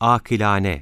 akilane.